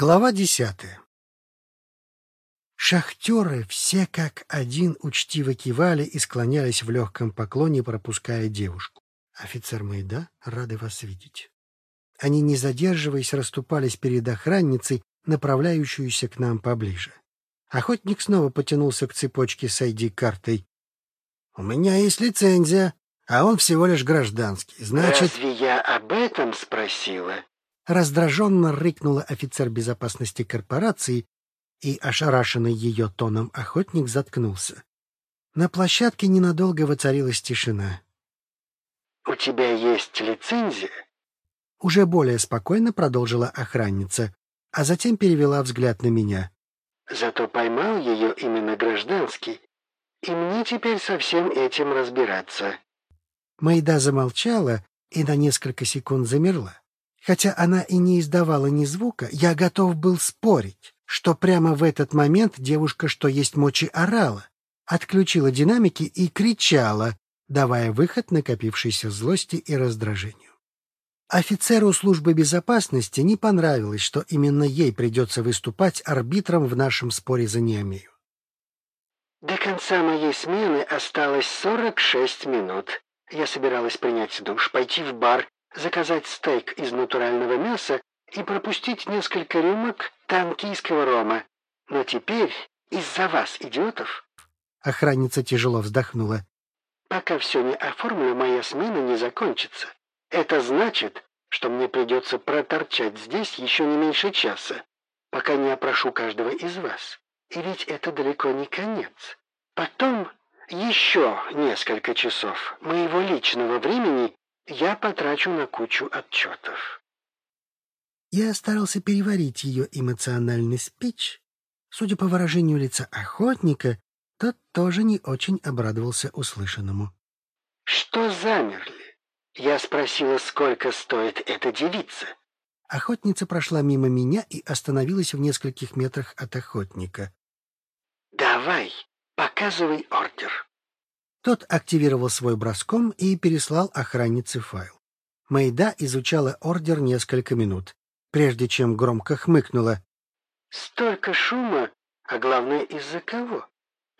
Глава десятая. Шахтеры все как один учтиво кивали и склонялись в легком поклоне, пропуская девушку. Офицер Майда, рады вас видеть. Они, не задерживаясь, расступались перед охранницей, направляющуюся к нам поближе. Охотник снова потянулся к цепочке с ID-картой. — У меня есть лицензия, а он всего лишь гражданский. Значит... Разве я об этом спросила? Раздраженно рыкнула офицер безопасности корпорации, и, ошарашенный ее тоном, охотник заткнулся. На площадке ненадолго воцарилась тишина. «У тебя есть лицензия?» Уже более спокойно продолжила охранница, а затем перевела взгляд на меня. «Зато поймал ее именно гражданский, и мне теперь со всем этим разбираться». Майда замолчала и на несколько секунд замерла. Хотя она и не издавала ни звука, я готов был спорить, что прямо в этот момент девушка, что есть мочи, орала, отключила динамики и кричала, давая выход накопившейся злости и раздражению. Офицеру службы безопасности не понравилось, что именно ей придется выступать арбитром в нашем споре за Неомею. «До конца моей смены осталось сорок шесть минут. Я собиралась принять душ, пойти в бар заказать стейк из натурального мяса и пропустить несколько рюмок танкийского рома. Но теперь из-за вас, идиотов...» Охранница тяжело вздохнула. «Пока все не оформлю, моя смена не закончится. Это значит, что мне придется проторчать здесь еще не меньше часа, пока не опрошу каждого из вас. И ведь это далеко не конец. Потом еще несколько часов моего личного времени я потрачу на кучу отчетов. Я старался переварить ее эмоциональный спич. Судя по выражению лица охотника, тот тоже не очень обрадовался услышанному. «Что замерли? Я спросила, сколько стоит эта девица». Охотница прошла мимо меня и остановилась в нескольких метрах от охотника. «Давай, показывай ордер». Тот активировал свой броском и переслал охраннице файл. Майда изучала ордер несколько минут, прежде чем громко хмыкнула. «Столько шума, а главное, из-за кого?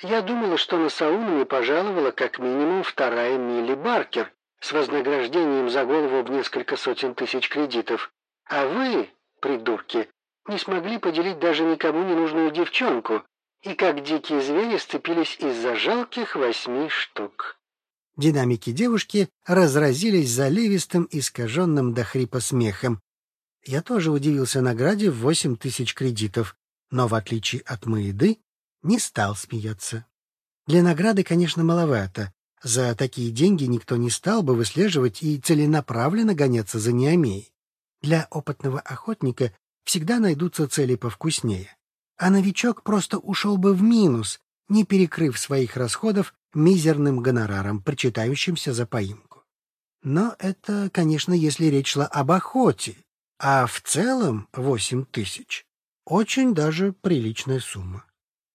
Я думала, что на Сауну не пожаловала как минимум вторая Милли Баркер с вознаграждением за голову в несколько сотен тысяч кредитов. А вы, придурки, не смогли поделить даже никому не нужную девчонку, и как дикие звери сцепились из-за жалких восьми штук. Динамики девушки разразились заливистым, искаженным до хрипа смехом. Я тоже удивился награде в восемь тысяч кредитов, но, в отличие от Маиды, не стал смеяться. Для награды, конечно, маловато. За такие деньги никто не стал бы выслеживать и целенаправленно гоняться за Неомеей. Для опытного охотника всегда найдутся цели повкуснее а новичок просто ушел бы в минус, не перекрыв своих расходов мизерным гонораром, причитающимся за поимку. Но это, конечно, если речь шла об охоте, а в целом восемь тысяч — очень даже приличная сумма.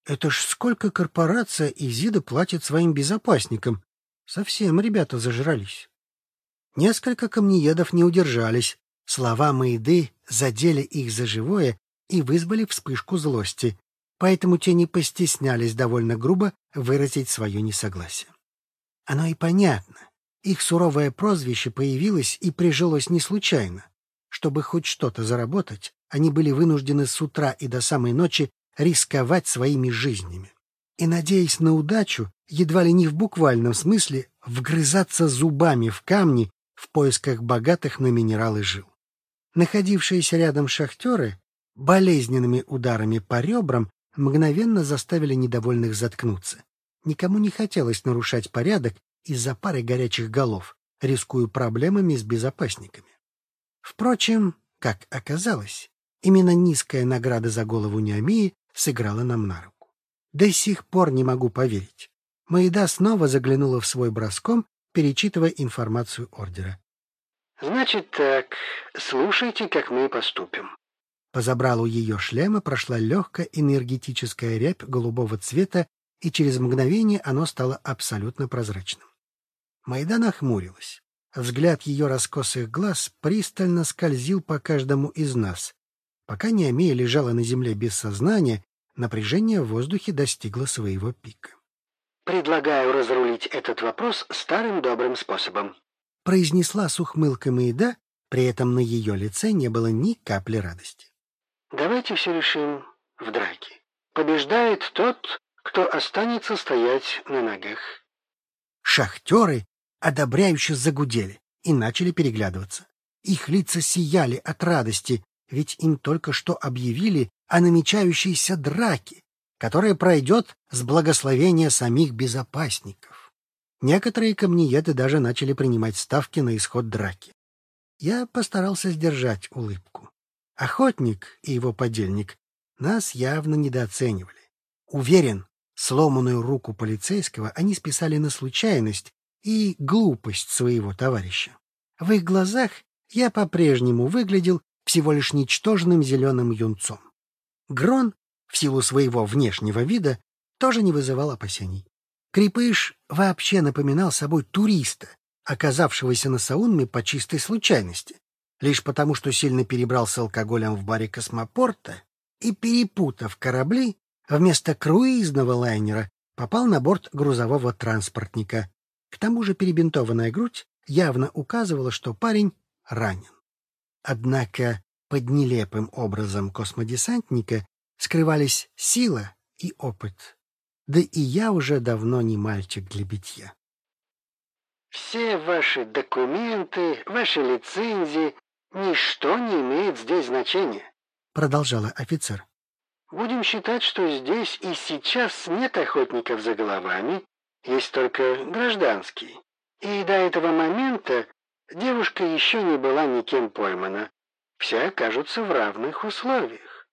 Это ж сколько корпорация Изида платит своим безопасникам. Совсем ребята зажрались. Несколько камнеедов не удержались. Слова Маиды задели их за живое и вызвали вспышку злости, поэтому те не постеснялись довольно грубо выразить свое несогласие. Оно и понятно. Их суровое прозвище появилось и прижилось не случайно. Чтобы хоть что-то заработать, они были вынуждены с утра и до самой ночи рисковать своими жизнями. И, надеясь на удачу, едва ли не в буквальном смысле, вгрызаться зубами в камни в поисках богатых на минералы жил. Находившиеся рядом шахтеры болезненными ударами по ребрам мгновенно заставили недовольных заткнуться. Никому не хотелось нарушать порядок из-за пары горячих голов, рискуя проблемами с безопасниками. Впрочем, как оказалось, именно низкая награда за голову Неомии сыграла нам на руку. До сих пор не могу поверить. Маида снова заглянула в свой броском, перечитывая информацию ордера. «Значит так, слушайте, как мы поступим. По забралу ее шлема прошла легкая энергетическая рябь голубого цвета, и через мгновение оно стало абсолютно прозрачным. Майда нахмурилась. Взгляд ее раскосых глаз пристально скользил по каждому из нас. Пока Неомея лежала на земле без сознания, напряжение в воздухе достигло своего пика. «Предлагаю разрулить этот вопрос старым добрым способом», произнесла с ухмылкой Маеда, при этом на ее лице не было ни капли радости. «Давайте все решим в драке. Побеждает тот, кто останется стоять на ногах». Шахтеры одобряюще загудели и начали переглядываться. Их лица сияли от радости, ведь им только что объявили о намечающейся драке, которая пройдет с благословения самих безопасников. Некоторые камнееды даже начали принимать ставки на исход драки. Я постарался сдержать улыбку. Охотник и его подельник нас явно недооценивали. Уверен, сломанную руку полицейского они списали на случайность и глупость своего товарища. В их глазах я по-прежнему выглядел всего лишь ничтожным зеленым юнцом. Грон, в силу своего внешнего вида, тоже не вызывал опасений. Крепыш вообще напоминал собой туриста, оказавшегося на Саунме по чистой случайности, лишь потому, что сильно перебрал с алкоголем в баре космопорта и, перепутав корабли, вместо круизного лайнера попал на борт грузового транспортника. К тому же перебинтованная грудь явно указывала, что парень ранен. Однако под нелепым образом космодесантника скрывались сила и опыт. Да и я уже давно не мальчик для битья. Все ваши документы, ваши лицензии, ничто не имеет здесь значения, продолжала офицер. Будем считать, что здесь и сейчас нет охотников за головами, есть только гражданские. И до этого момента девушка еще не была никем поймана. Все окажутся в равных условиях.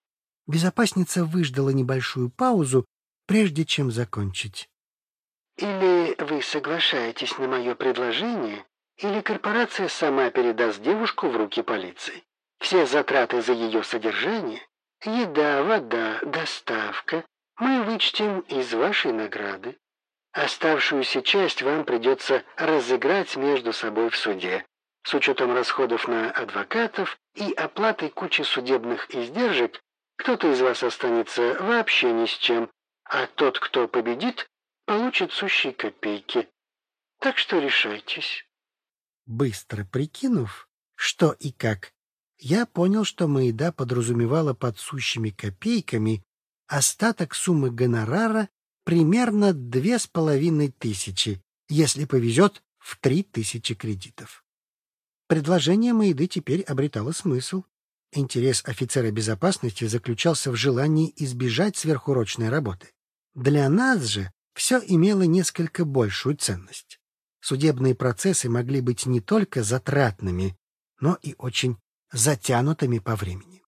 Безопасница выждала небольшую паузу, прежде чем закончить. Или вы соглашаетесь на мое предложение, или корпорация сама передаст девушку в руки полиции. Все затраты за ее содержание, еда, вода, доставка мы вычтем из вашей награды. Оставшуюся часть вам придется разыграть между собой в суде, с учетом расходов на адвокатов и оплатой кучи судебных издержек. Кто-то из вас останется вообще ни с чем, а тот, кто победит, получит сущие копейки. Так что решайтесь. Быстро прикинув, что и как, я понял, что Маеда подразумевала под сущими копейками остаток суммы гонорара примерно две с половиной тысячи, если повезет, в три тысячи кредитов. Предложение Маеды теперь обретало смысл. Интерес офицера безопасности заключался в желании избежать сверхурочной работы. Для нас же все имело несколько большую ценность. Судебные процессы могли быть не только затратными, но и очень затянутыми по времени.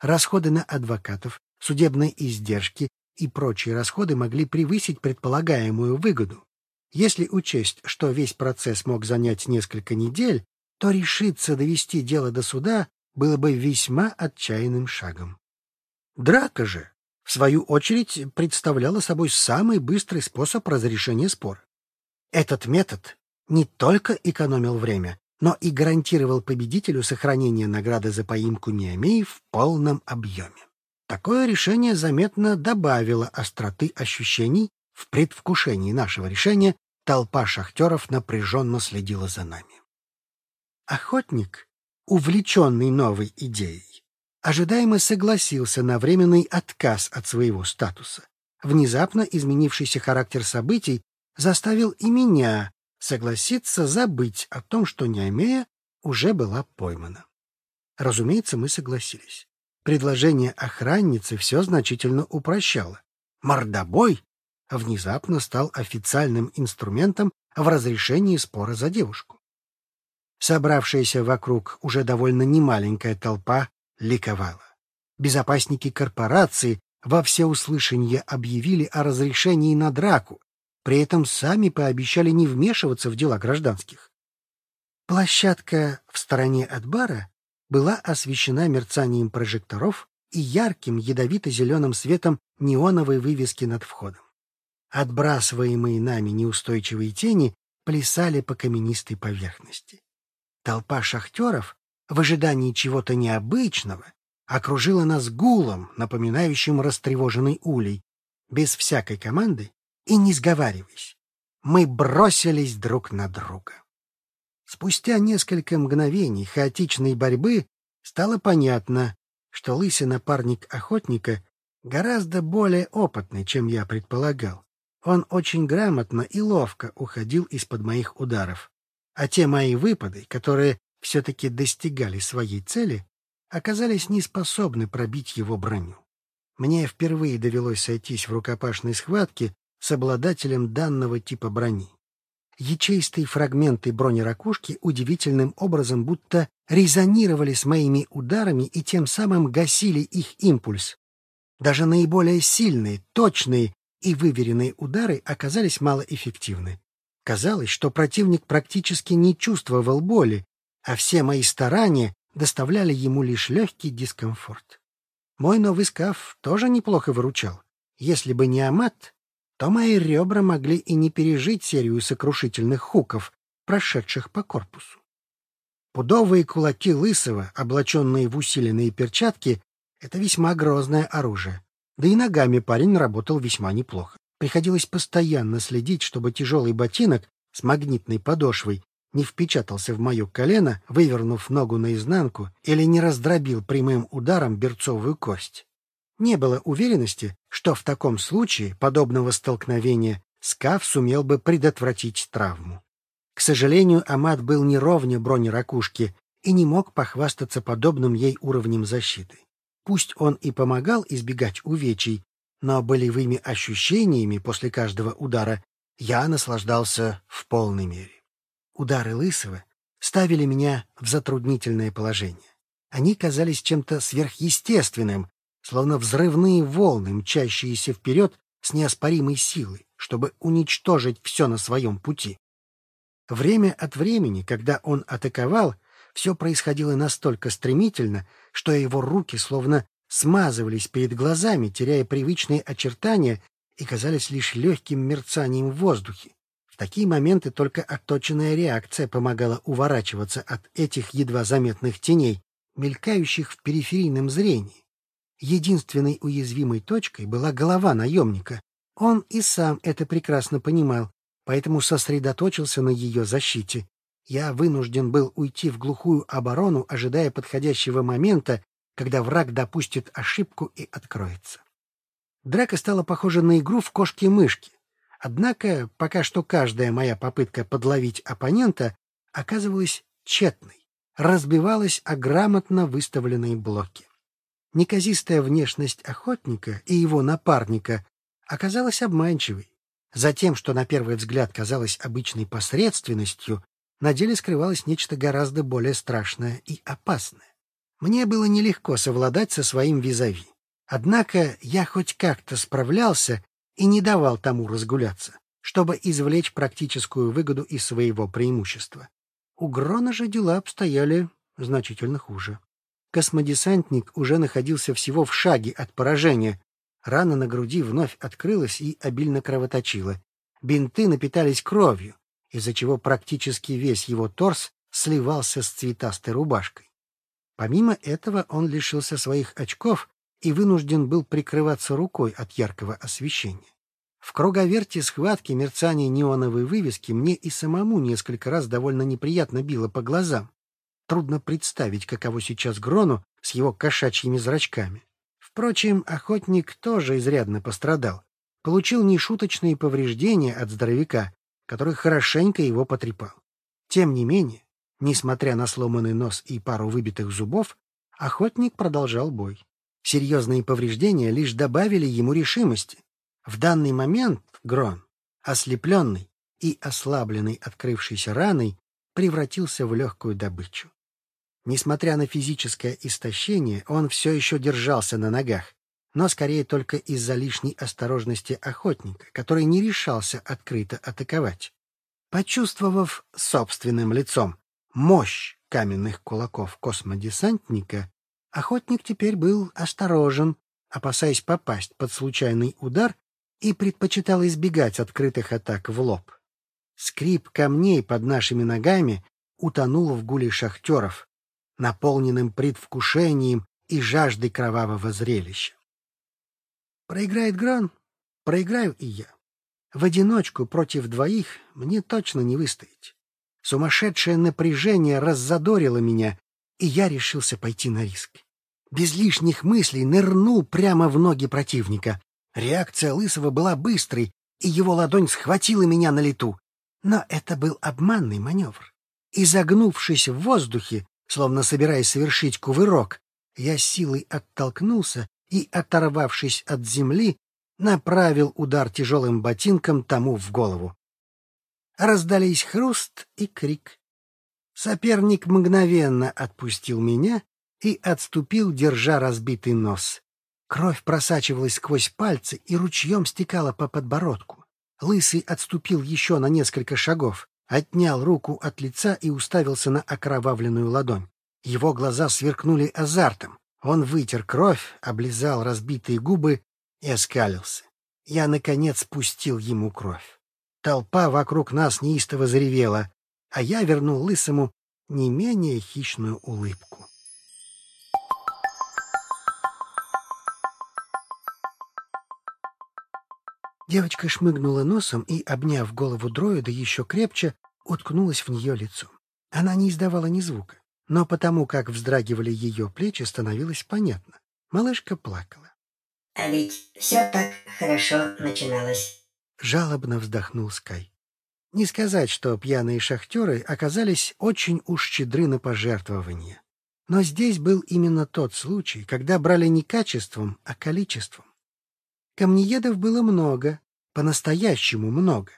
Расходы на адвокатов, судебные издержки и прочие расходы могли превысить предполагаемую выгоду. Если учесть, что весь процесс мог занять несколько недель, то решиться довести дело до суда было бы весьма отчаянным шагом. Драка же в свою очередь, представляла собой самый быстрый способ разрешения спора. Этот метод не только экономил время, но и гарантировал победителю сохранение награды за поимку Неомеи в полном объеме. Такое решение заметно добавило остроты ощущений в предвкушении нашего решения, толпа шахтеров напряженно следила за нами. Охотник, увлеченный новой идеей, ожидаемо согласился на временный отказ от своего статуса. Внезапно изменившийся характер событий заставил и меня согласиться забыть о том, что Неомея уже была поймана. Разумеется, мы согласились. Предложение охранницы все значительно упрощало. Мордобой внезапно стал официальным инструментом в разрешении спора за девушку. Собравшаяся вокруг уже довольно немаленькая толпа ликовала. Безопасники корпорации во всеуслышание объявили о разрешении на драку, при этом сами пообещали не вмешиваться в дела гражданских. Площадка в стороне от бара была освещена мерцанием прожекторов и ярким ядовито-зеленым светом неоновой вывески над входом. Отбрасываемые нами неустойчивые тени плясали по каменистой поверхности. Толпа шахтеров в ожидании чего-то необычного окружила нас гулом, напоминающим растревоженный улей, без всякой команды и не сговариваясь. Мы бросились друг на друга. Спустя несколько мгновений хаотичной борьбы стало понятно, что лысый напарник охотника гораздо более опытный, чем я предполагал. Он очень грамотно и ловко уходил из-под моих ударов. А те мои выпады, которые все-таки достигали своей цели, оказались неспособны пробить его броню. Мне впервые довелось сойтись в рукопашной схватке с обладателем данного типа брони. Ячеистые фрагменты бронеракушки удивительным образом будто резонировали с моими ударами и тем самым гасили их импульс. Даже наиболее сильные, точные и выверенные удары оказались малоэффективны. Казалось, что противник практически не чувствовал боли, а все мои старания доставляли ему лишь легкий дискомфорт. Мой новый скаф тоже неплохо выручал. Если бы не Амат, то мои ребра могли и не пережить серию сокрушительных хуков, прошедших по корпусу. Пудовые кулаки Лысого, облаченные в усиленные перчатки, — это весьма грозное оружие. Да и ногами парень работал весьма неплохо. Приходилось постоянно следить, чтобы тяжелый ботинок с магнитной подошвой не впечатался в мое колено, вывернув ногу наизнанку, или не раздробил прямым ударом берцовую кость. Не было уверенности, что в таком случае подобного столкновения Скаф сумел бы предотвратить травму. К сожалению, Амат был не ровня бронеракушки и не мог похвастаться подобным ей уровнем защиты. Пусть он и помогал избегать увечий, но болевыми ощущениями после каждого удара я наслаждался в полной мере. Удары Лысого ставили меня в затруднительное положение. Они казались чем-то сверхъестественным, словно взрывные волны, мчащиеся вперед с неоспоримой силой, чтобы уничтожить все на своем пути. Время от времени, когда он атаковал, все происходило настолько стремительно, что его руки словно смазывались перед глазами, теряя привычные очертания и казались лишь легким мерцанием в воздухе. В такие моменты только отточенная реакция помогала уворачиваться от этих едва заметных теней, мелькающих в периферийном зрении. Единственной уязвимой точкой была голова наемника. Он и сам это прекрасно понимал, поэтому сосредоточился на ее защите. Я вынужден был уйти в глухую оборону, ожидая подходящего момента, когда враг допустит ошибку и откроется. Драка стала похожа на игру в кошки-мышки. Однако пока что каждая моя попытка подловить оппонента оказывалась тщетной, разбивалась о грамотно выставленные блоки. Неказистая внешность охотника и его напарника оказалась обманчивой. За тем, что на первый взгляд казалось обычной посредственностью, на деле скрывалось нечто гораздо более страшное и опасное. Мне было нелегко совладать со своим визави. Однако я хоть как-то справлялся и не давал тому разгуляться, чтобы извлечь практическую выгоду из своего преимущества. У Грона же дела обстояли значительно хуже. Космодесантник уже находился всего в шаге от поражения. Рана на груди вновь открылась и обильно кровоточила. Бинты напитались кровью, из-за чего практически весь его торс сливался с цветастой рубашкой. Помимо этого он лишился своих очков и вынужден был прикрываться рукой от яркого освещения. В круговерте схватки мерцание неоновой вывески мне и самому несколько раз довольно неприятно било по глазам. Трудно представить, каково сейчас Грону с его кошачьими зрачками. Впрочем, охотник тоже изрядно пострадал. Получил нешуточные повреждения от здоровяка, который хорошенько его потрепал. Тем не менее, Несмотря на сломанный нос и пару выбитых зубов, охотник продолжал бой. Серьезные повреждения лишь добавили ему решимости. В данный момент Грон, ослепленный и ослабленный открывшейся раной, превратился в легкую добычу. Несмотря на физическое истощение, он все еще держался на ногах, но скорее только из-за лишней осторожности охотника, который не решался открыто атаковать. Почувствовав собственным лицом, мощь каменных кулаков космодесантника, охотник теперь был осторожен, опасаясь попасть под случайный удар и предпочитал избегать открытых атак в лоб. Скрип камней под нашими ногами утонул в гуле шахтеров, наполненным предвкушением и жаждой кровавого зрелища. Проиграет Грон, проиграю и я. В одиночку против двоих мне точно не выстоять. Сумасшедшее напряжение раззадорило меня, и я решился пойти на риск. Без лишних мыслей нырнул прямо в ноги противника. Реакция Лысого была быстрой, и его ладонь схватила меня на лету. Но это был обманный маневр. Изогнувшись в воздухе, словно собираясь совершить кувырок, я силой оттолкнулся и, оторвавшись от земли, направил удар тяжелым ботинком тому в голову. Раздались хруст и крик. Соперник мгновенно отпустил меня и отступил, держа разбитый нос. Кровь просачивалась сквозь пальцы и ручьем стекала по подбородку. Лысый отступил еще на несколько шагов, отнял руку от лица и уставился на окровавленную ладонь. Его глаза сверкнули азартом. Он вытер кровь, облизал разбитые губы и оскалился. Я, наконец, спустил ему кровь. Толпа вокруг нас неистово заревела, а я вернул Лысому не менее хищную улыбку. Девочка шмыгнула носом и, обняв голову дроида еще крепче, уткнулась в нее лицом. Она не издавала ни звука, но потому как вздрагивали ее плечи, становилось понятно. Малышка плакала. А ведь все так хорошо начиналось. Жалобно вздохнул Скай. Не сказать, что пьяные шахтеры оказались очень уж щедры на пожертвования. Но здесь был именно тот случай, когда брали не качеством, а количеством. Камнеедов было много, по-настоящему много.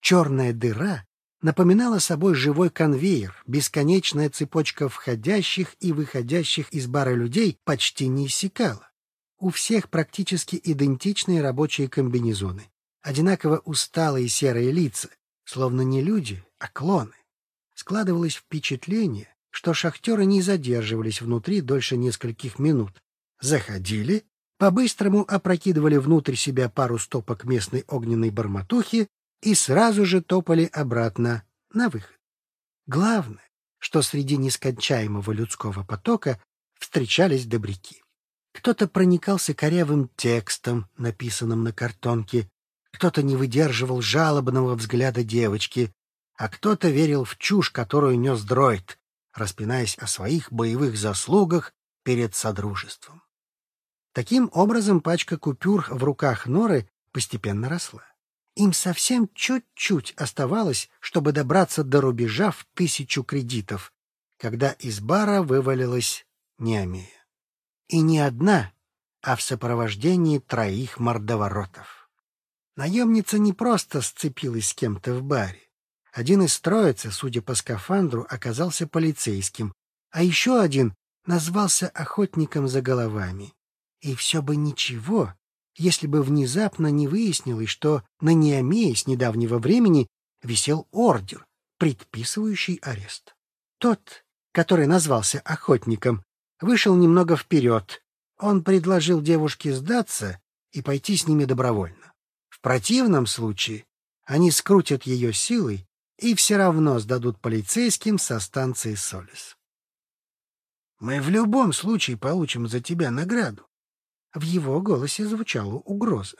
Черная дыра напоминала собой живой конвейер, бесконечная цепочка входящих и выходящих из бара людей почти не иссякала. У всех практически идентичные рабочие комбинезоны, одинаково усталые серые лица, словно не люди, а клоны. Складывалось впечатление, что шахтеры не задерживались внутри дольше нескольких минут. Заходили, по-быстрому опрокидывали внутрь себя пару стопок местной огненной барматухи и сразу же топали обратно на выход. Главное, что среди нескончаемого людского потока встречались добряки. Кто-то проникался корявым текстом, написанным на картонке, кто-то не выдерживал жалобного взгляда девочки, а кто-то верил в чушь, которую нес дроид, распинаясь о своих боевых заслугах перед Содружеством. Таким образом, пачка купюр в руках Норы постепенно росла. Им совсем чуть-чуть оставалось, чтобы добраться до рубежа в тысячу кредитов, когда из бара вывалилась Неомея. И не одна, а в сопровождении троих мордоворотов. Наемница не просто сцепилась с кем-то в баре. Один из троицы, судя по скафандру, оказался полицейским, а еще один назвался охотником за головами. И все бы ничего, если бы внезапно не выяснилось, что на Неомее с недавнего времени висел ордер, предписывающий арест. Тот, который назвался охотником, вышел немного вперед. Он предложил девушке сдаться и пойти с ними добровольно. В противном случае они скрутят ее силой и все равно сдадут полицейским со станции Солис. «Мы в любом случае получим за тебя награду», в его голосе звучала угроза.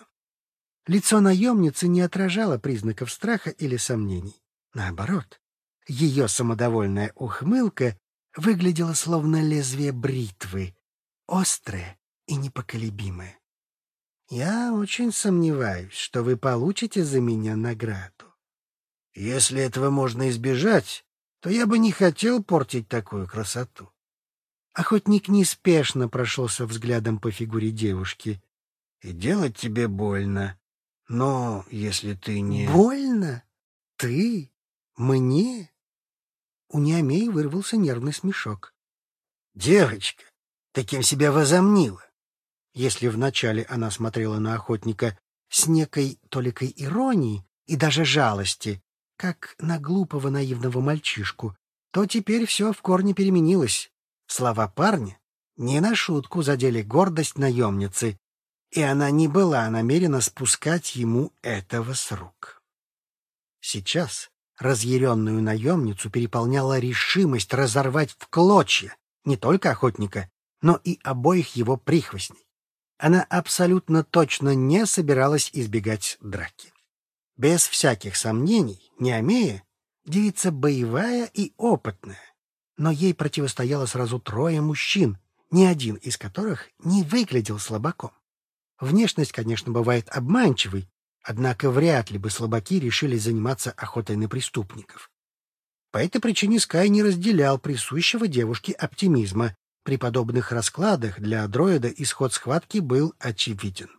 Лицо наемницы не отражало признаков страха или сомнений. Наоборот, ее самодовольная ухмылка выглядела словно лезвие бритвы, острое и непоколебимое. «Я очень сомневаюсь, что вы получите за меня награду. Если этого можно избежать, то я бы не хотел портить такую красоту. Охотник неспешно прошелся взглядом по фигуре девушки. «И делать тебе больно. Но если ты не...» «Больно? Ты? Мне?» У Неомеи вырвался нервный смешок. «Девочка, ты кем себя возомнила?» Если вначале она смотрела на охотника с некой толикой иронии и даже жалости, как на глупого наивного мальчишку, то теперь все в корне переменилось. Слова парня не на шутку задели гордость наемницы, и она не была намерена спускать ему этого с рук. Сейчас разъяренную наемницу переполняла решимость разорвать в клочья не только охотника, но и обоих его прихвостней. Она абсолютно точно не собиралась избегать драки. Без всяких сомнений, Неомея — девица боевая и опытная, но ей противостояло сразу трое мужчин, ни один из которых не выглядел слабаком. Внешность, конечно, бывает обманчивой, однако вряд ли бы слабаки решили заниматься охотой на преступников. По этой причине Скай не разделял присущего девушке оптимизма. При подобных раскладах для дроида исход схватки был очевиден.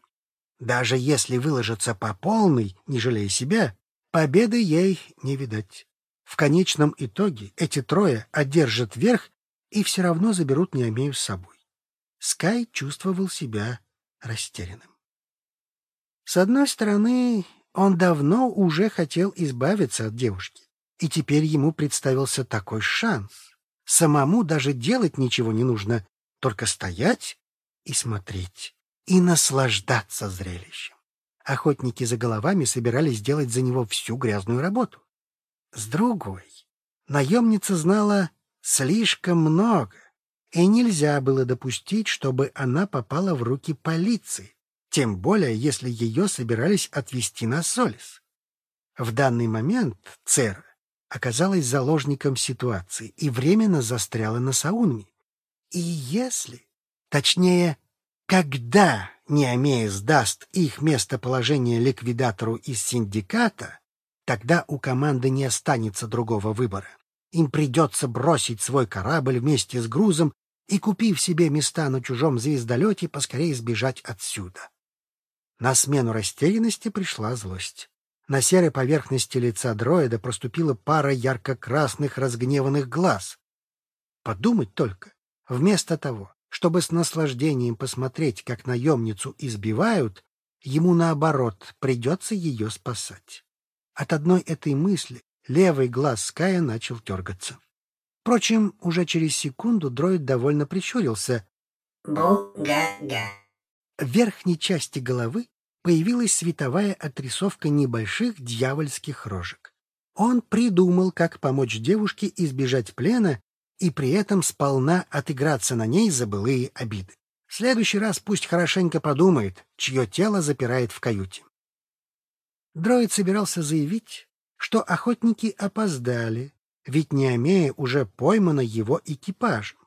Даже если выложиться по полной, не жалея себя, победы ей не видать. В конечном итоге эти трое одержат верх и все равно заберут Неомею с собой. Скай чувствовал себя растерянным. С одной стороны, он давно уже хотел избавиться от девушки, и теперь ему представился такой шанс. Самому даже делать ничего не нужно, только стоять и смотреть, и наслаждаться зрелищем. Охотники за головами собирались сделать за него всю грязную работу. С другой, наемница знала слишком много, и нельзя было допустить, чтобы она попала в руки полиции, тем более если ее собирались отвезти на Солис. В данный момент Цера оказалась заложником ситуации и временно застряла на Саунме. И если, точнее, когда Неомея сдаст их местоположение ликвидатору из синдиката, тогда у команды не останется другого выбора. Им придется бросить свой корабль вместе с грузом и, купив себе места на чужом звездолете, поскорее сбежать отсюда. На смену растерянности пришла злость. На серой поверхности лица дроида проступила пара ярко-красных разгневанных глаз. Подумать только, вместо того, чтобы с наслаждением посмотреть, как наемницу избивают, ему, наоборот, придется ее спасать. От одной этой мысли Левый глаз Ская начал дергаться. Впрочем, уже через секунду дроид довольно прищурился. Бу-га-га. В верхней части головы появилась световая отрисовка небольших дьявольских рожек. Он придумал, как помочь девушке избежать плена и при этом сполна отыграться на ней за былые обиды. В следующий раз пусть хорошенько подумает, чье тело запирает в каюте. Дроид собирался заявить, что охотники опоздали, ведь Неомея уже поймана его экипажем.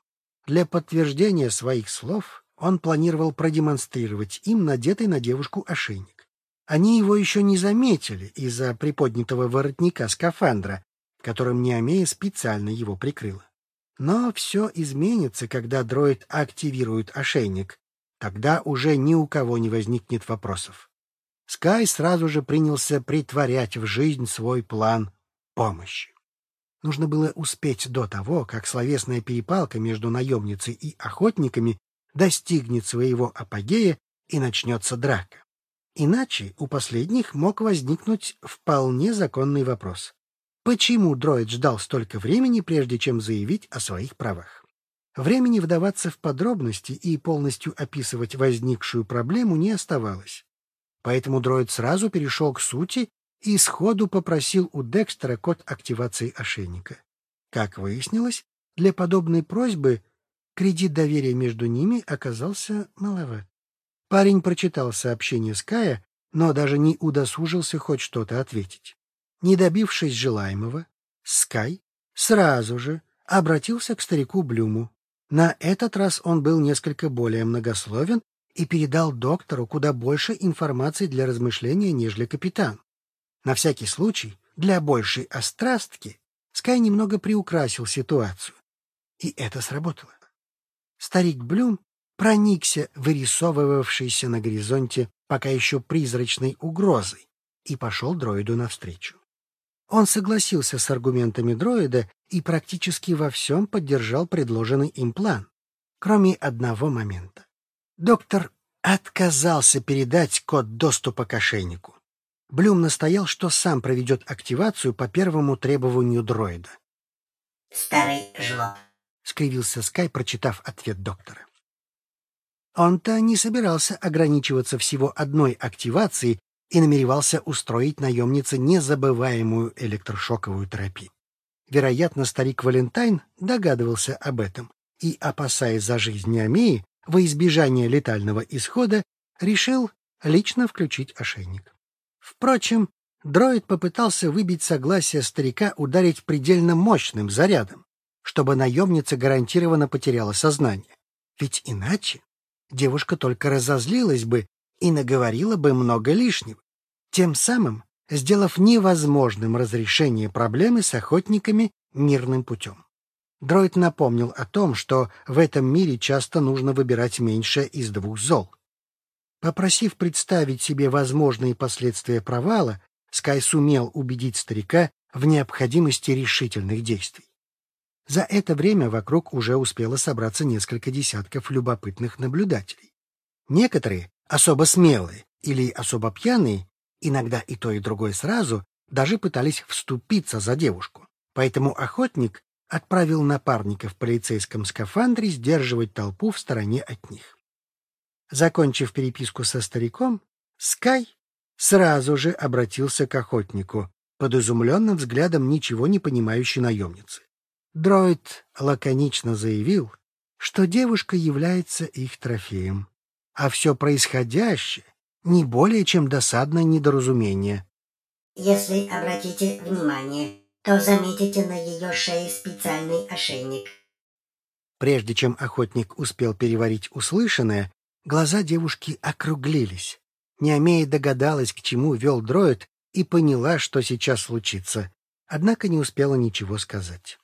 Для подтверждения своих слов он планировал продемонстрировать им надетый на девушку ошейник. Они его еще не заметили из-за приподнятого воротника скафандра, которым Неомея специально его прикрыла. Но все изменится, когда дроид активирует ошейник. Тогда уже ни у кого не возникнет вопросов. Скай сразу же принялся притворять в жизнь свой план помощи. Нужно было успеть до того, как словесная перепалка между наемницей и охотниками достигнет своего апогея и начнется драка. Иначе у последних мог возникнуть вполне законный вопрос. Почему дроид ждал столько времени, прежде чем заявить о своих правах? Времени вдаваться в подробности и полностью описывать возникшую проблему не оставалось. Поэтому дроид сразу перешел к сути и сходу попросил у Декстера код активации ошейника. Как выяснилось, для подобной просьбы кредит доверия между ними оказался маловат. Парень прочитал сообщение Ская, но даже не удосужился хоть что-то ответить. Не добившись желаемого, Скай сразу же обратился к старику Блюму. На этот раз он был несколько более многословен и передал доктору куда больше информации для размышления, нежели капитан. На всякий случай, для большей острастки, Скай немного приукрасил ситуацию. И это сработало. Старик Блюм проникся вырисовывавшейся на горизонте пока еще призрачной угрозой и пошел дроиду навстречу. Он согласился с аргументами дроида и практически во всем поддержал предложенный им план, кроме одного момента. Доктор отказался передать код доступа к ошейнику. Блюм настоял, что сам проведет активацию по первому требованию дроида. «Старый жлоб», — скривился Скай, прочитав ответ доктора. Он-то не собирался ограничиваться всего одной активацией и намеревался устроить наемнице незабываемую электрошоковую терапию. Вероятно, старик Валентайн догадывался об этом и, опасаясь за жизнь Неомеи, во избежание летального исхода, решил лично включить ошейник. Впрочем, дроид попытался выбить согласие старика ударить предельно мощным зарядом, чтобы наемница гарантированно потеряла сознание. Ведь иначе девушка только разозлилась бы и наговорила бы много лишнего, тем самым сделав невозможным разрешение проблемы с охотниками мирным путем. Дроид напомнил о том, что в этом мире часто нужно выбирать меньшее из двух зол. Попросив представить себе возможные последствия провала, Скай сумел убедить старика в необходимости решительных действий. За это время вокруг уже успело собраться несколько десятков любопытных наблюдателей. Некоторые, особо смелые или особо пьяные, иногда и то, и другое сразу, даже пытались вступиться за девушку. Поэтому охотник отправил напарника в полицейском скафандре сдерживать толпу в стороне от них. Закончив переписку со стариком, Скай сразу же обратился к охотнику, под изумленным взглядом ничего не понимающей наемницы. Дроид лаконично заявил, что девушка является их трофеем, а все происходящее не более чем досадное недоразумение. Если обратите внимание, то заметите на ее шее специальный ошейник. Прежде чем охотник успел переварить услышанное, глаза девушки округлились. Неомея догадалась, к чему вел дроид, и поняла, что сейчас случится, однако не успела ничего сказать.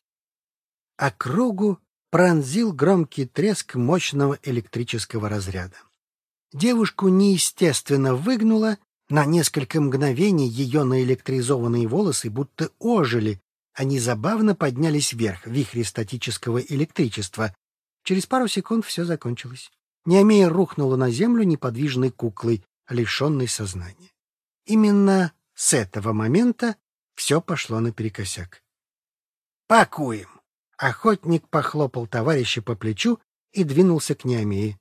Округу пронзил громкий треск мощного электрического разряда. Девушку неестественно выгнуло, на несколько мгновений ее наэлектризованные волосы будто ожили, они забавно поднялись вверх в вихре статического электричества. Через пару секунд все закончилось. Неомея рухнула на землю неподвижной куклой, лишенной сознания. Именно с этого момента все пошло наперекосяк. «Пакуем!» Охотник похлопал товарища по плечу и двинулся к Неомее.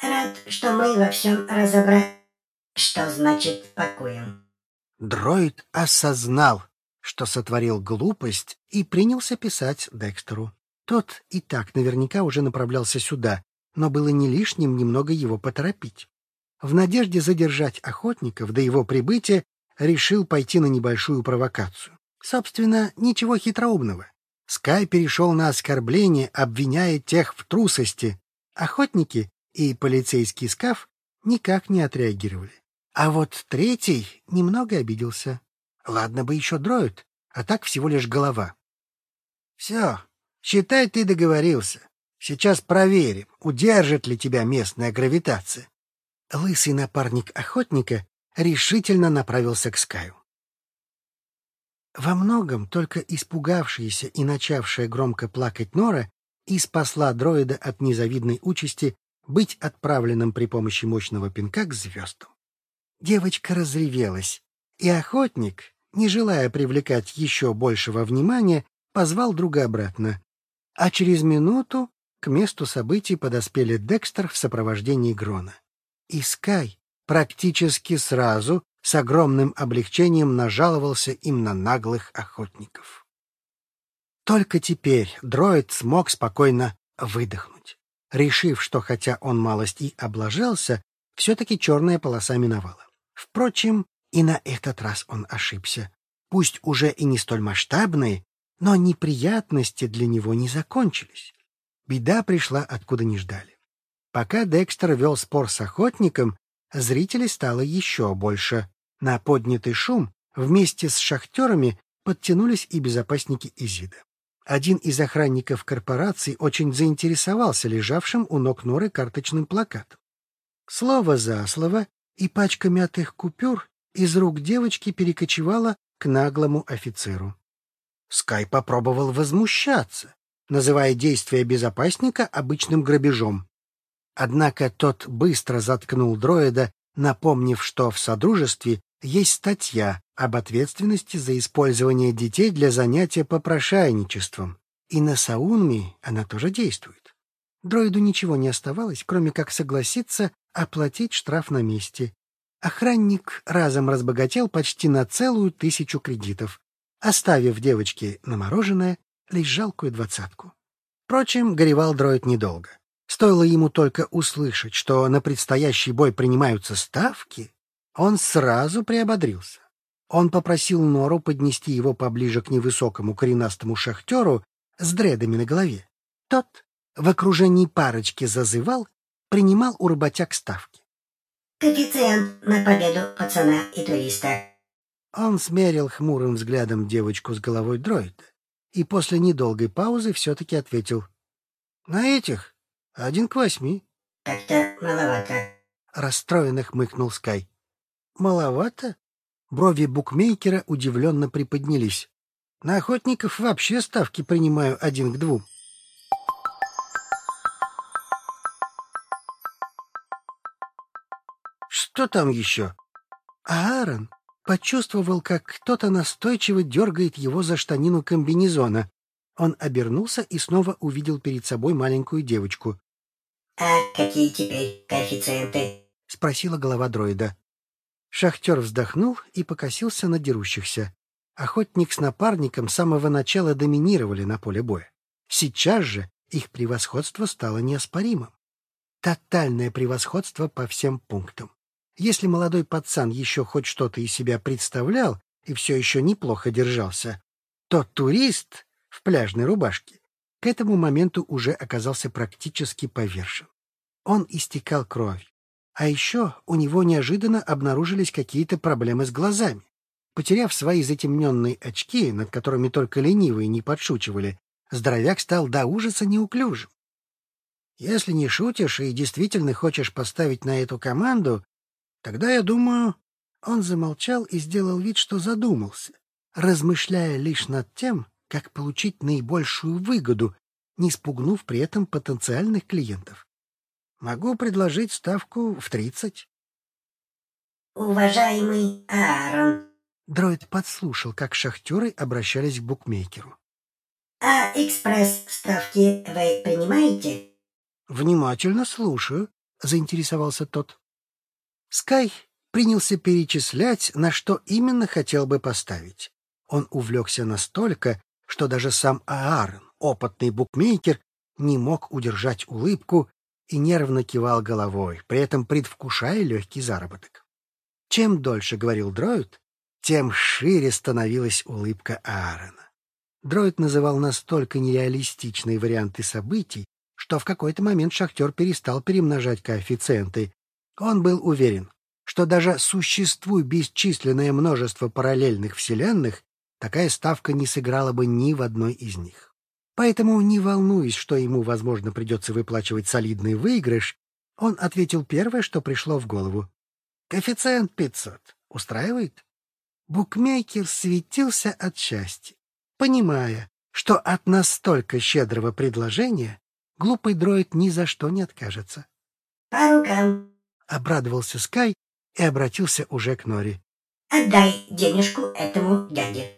Рад, что мы во всем разобрались. Что значит пакуем? Дроид осознал, что сотворил глупость, и принялся писать Декстеру. Тот и так наверняка уже направлялся сюда, но было не лишним немного его поторопить. В надежде задержать охотников до его прибытия решил пойти на небольшую провокацию. Собственно, ничего хитроумного. Скай перешел на оскорбление, обвиняя тех в трусости. Охотники и полицейский скаф никак не отреагировали. А вот третий немного обиделся. Ладно бы еще дроид, а так всего лишь голова. — Все, считай, ты договорился. Сейчас проверим, удержит ли тебя местная гравитация. Лысый напарник охотника решительно направился к Скаю. Во многом только испугавшаяся и начавшая громко плакать Нора и спасла дроида от незавидной участи быть отправленным при помощи мощного пинка к звездам. Девочка разревелась, и охотник, не желая привлекать еще большего внимания, позвал друга обратно. А через минуту к месту событий подоспели Декстер в сопровождении Грона. И Скай практически сразу с огромным облегчением нажаловался им на наглых охотников. Только теперь дроид смог спокойно выдохнуть решив, что хотя он малость и облажался, все-таки черная полоса миновала. Впрочем, и на этот раз он ошибся. Пусть уже и не столь масштабные, но неприятности для него не закончились. Беда пришла, откуда не ждали. Пока Декстер вел спор с охотником, зрителей стало еще больше. На поднятый шум вместе с шахтерами подтянулись и безопасники Изида. Один из охранников корпорации очень заинтересовался лежавшим у ног Норы карточным плакатом. Слово за слово, и пачка мятых купюр из рук девочки перекочевала к наглому офицеру. Скай попробовал возмущаться, называя действия безопасника обычным грабежом. Однако тот быстро заткнул дроида, напомнив, что в Содружестве есть статья об ответственности за использование детей для занятия попрошайничеством, и на Саунми она тоже действует. Дроиду ничего не оставалось, кроме как согласиться оплатить штраф на месте. Охранник разом разбогател почти на целую тысячу кредитов, оставив девочке на мороженое лишь жалкую двадцатку. Впрочем, горевал дроид недолго. Стоило ему только услышать, что на предстоящий бой принимаются ставки, он сразу приободрился. Он попросил Нору поднести его поближе к невысокому коренастому шахтеру с дредами на голове. Тот в окружении парочки зазывал, принимал у работяг ставки. Коэффициент на победу пацана и туриста. Он смерил хмурым взглядом девочку с головой дроида и после недолгой паузы все-таки ответил. — На этих один к восьми. — Как-то маловато. Расстроенно хмыкнул Скай. — Маловато? Брови букмекера удивленно приподнялись. На охотников вообще ставки принимаю один к двум. Что там еще? Аарон почувствовал, как кто-то настойчиво дергает его за штанину комбинезона. Он обернулся и снова увидел перед собой маленькую девочку. — А какие теперь коэффициенты? — спросила голова дроида. Шахтер вздохнул и покосился на дерущихся. Охотник с напарником с самого начала доминировали на поле боя. Сейчас же их превосходство стало неоспоримым. Тотальное превосходство по всем пунктам. Если молодой пацан еще хоть что-то из себя представлял и все еще неплохо держался, то турист в пляжной рубашке к этому моменту уже оказался практически повержен. Он истекал кровью. А еще у него неожиданно обнаружились какие-то проблемы с глазами. Потеряв свои затемненные очки, над которыми только ленивые не подшучивали, здоровяк стал до ужаса неуклюжим. Если не шутишь и действительно хочешь поставить на эту команду, Тогда я думаю, он замолчал и сделал вид, что задумался, размышляя лишь над тем, как получить наибольшую выгоду, не спугнув при этом потенциальных клиентов. Могу предложить ставку в тридцать. Уважаемый Аарон. Дроид подслушал, как шахтеры обращались к букмекеру. А экспресс-ставки вы принимаете? Внимательно слушаю, заинтересовался тот. Скай принялся перечислять, на что именно хотел бы поставить. Он увлекся настолько, что даже сам Аарон, опытный букмекер, не мог удержать улыбку и нервно кивал головой, при этом предвкушая легкий заработок. Чем дольше говорил дроид, тем шире становилась улыбка Аарона. Дроид называл настолько нереалистичные варианты событий, что в какой-то момент шахтер перестал перемножать коэффициенты он был уверен, что даже существуя бесчисленное множество параллельных вселенных, такая ставка не сыграла бы ни в одной из них. Поэтому, не волнуясь, что ему, возможно, придется выплачивать солидный выигрыш, он ответил первое, что пришло в голову. «Коэффициент 500. Устраивает?» Букмекер светился от счастья, понимая, что от настолько щедрого предложения глупый дроид ни за что не откажется. «По рукам!» — обрадовался Скай и обратился уже к Нори. «Отдай денежку этому дяде».